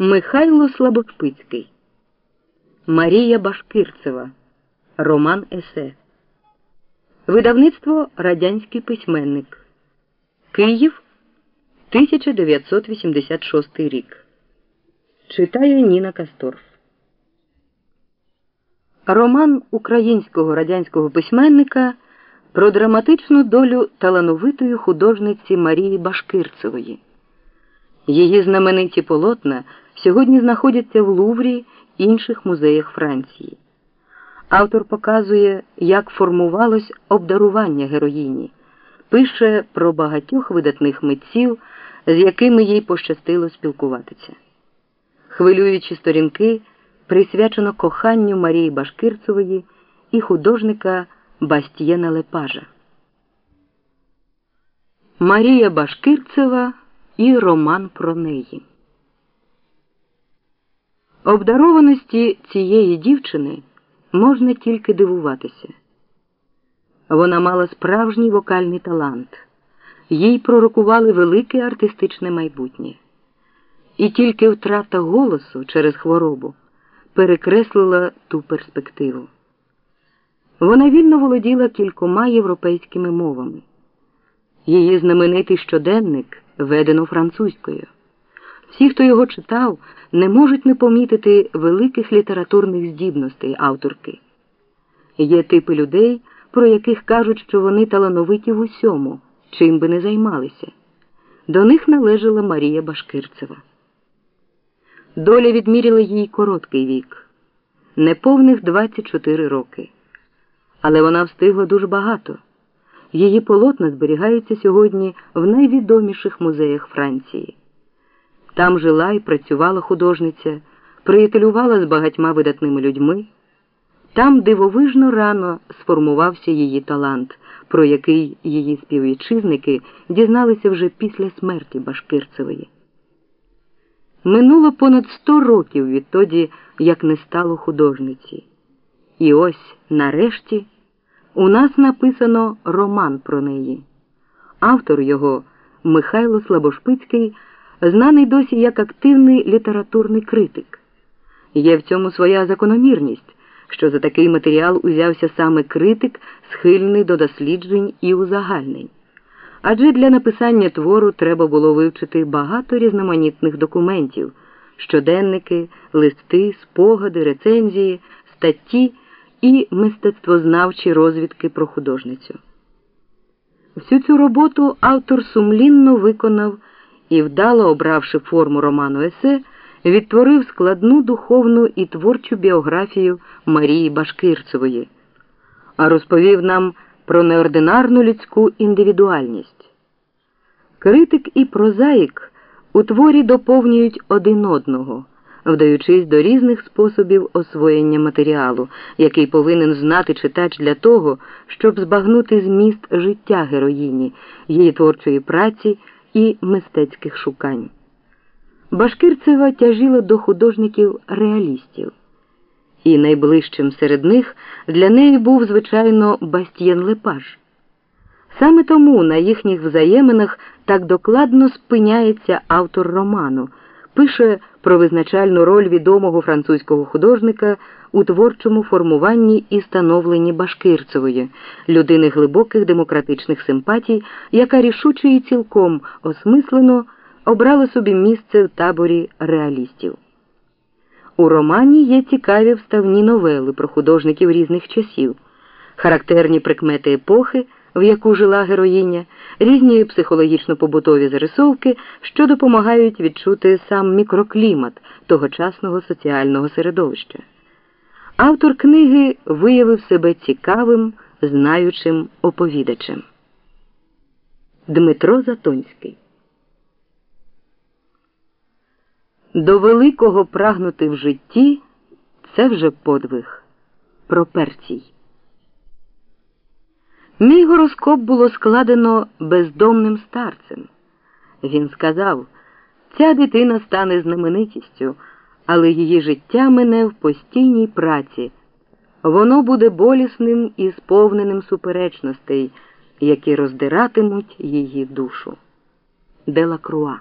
Михайло Слабошпицький, Марія Башкирцева, Роман Есе. Видавництво Радянський письменник. Київ 1986 рік. Читає Ніна Касторф. Роман українського радянського письменника про драматичну долю талановитої художниці Марії Башкирцевої. Її знамениті полотна сьогодні знаходяться в Луврі інших музеях Франції. Автор показує, як формувалось обдарування героїні, пише про багатьох видатних митців, з якими їй пощастило спілкуватися. Хвилюючі сторінки присвячено коханню Марії Башкирцевої і художника Бастієна Лепажа. Марія Башкирцева і роман про неї. Обдарованості цієї дівчини можна тільки дивуватися. Вона мала справжній вокальний талант, їй пророкували велике артистичне майбутнє. І тільки втрата голосу через хворобу перекреслила ту перспективу. Вона вільно володіла кількома європейськими мовами. Її знаменитий щоденник ведено французькою. Всі, хто його читав, не можуть не помітити великих літературних здібностей авторки. Є типи людей, про яких кажуть, що вони талановиті в усьому, чим би не займалися. До них належала Марія Башкирцева. Доля відміряла їй короткий вік, неповних 24 роки. Але вона встигла дуже багато. Її полотна зберігаються сьогодні в найвідоміших музеях Франції. Там жила і працювала художниця, приятелювала з багатьма видатними людьми. Там дивовижно рано сформувався її талант, про який її співвітчизники дізналися вже після смерті Башкирцевої. Минуло понад сто років відтоді, як не стало художниці. І ось нарешті. У нас написано роман про неї. Автор його Михайло Слабошпицький, знаний досі як активний літературний критик. Є в цьому своя закономірність, що за такий матеріал узявся саме критик, схильний до досліджень і узагальнень. Адже для написання твору треба було вивчити багато різноманітних документів щоденники, листи, спогади, рецензії, статті і мистецтвознавчі розвідки про художницю. Всю цю роботу автор сумлінно виконав і, вдало обравши форму роману Есе, відтворив складну духовну і творчу біографію Марії Башкирцевої, а розповів нам про неординарну людську індивідуальність. Критик і прозаїк у творі доповнюють один одного вдаючись до різних способів освоєння матеріалу, який повинен знати читач для того, щоб збагнути зміст життя героїні, її творчої праці і мистецьких шукань. Башкирцева тяжіла до художників реалістів, і найближчим серед них для неї був, звичайно, Бастьєн Лепаж. Саме тому на їхніх взаєминах так докладно спиняється автор роману пише про визначальну роль відомого французького художника у творчому формуванні і становленні Башкирцевої, людини глибоких демократичних симпатій, яка рішуче і цілком осмислено обрала собі місце в таборі реалістів. У романі є цікаві вставні новели про художників різних часів, характерні прикмети епохи в яку жила героїня, різні психологічно-побутові зарисовки, що допомагають відчути сам мікроклімат тогочасного соціального середовища. Автор книги виявив себе цікавим, знаючим оповідачем. Дмитро Затонський До великого прагнути в житті це вже подвиг. Проперцій. Мій гороскоп було складено бездомним старцем. Він сказав, ця дитина стане знаменитістю, але її життя мине в постійній праці. Воно буде болісним і сповненим суперечностей, які роздиратимуть її душу. Делакруа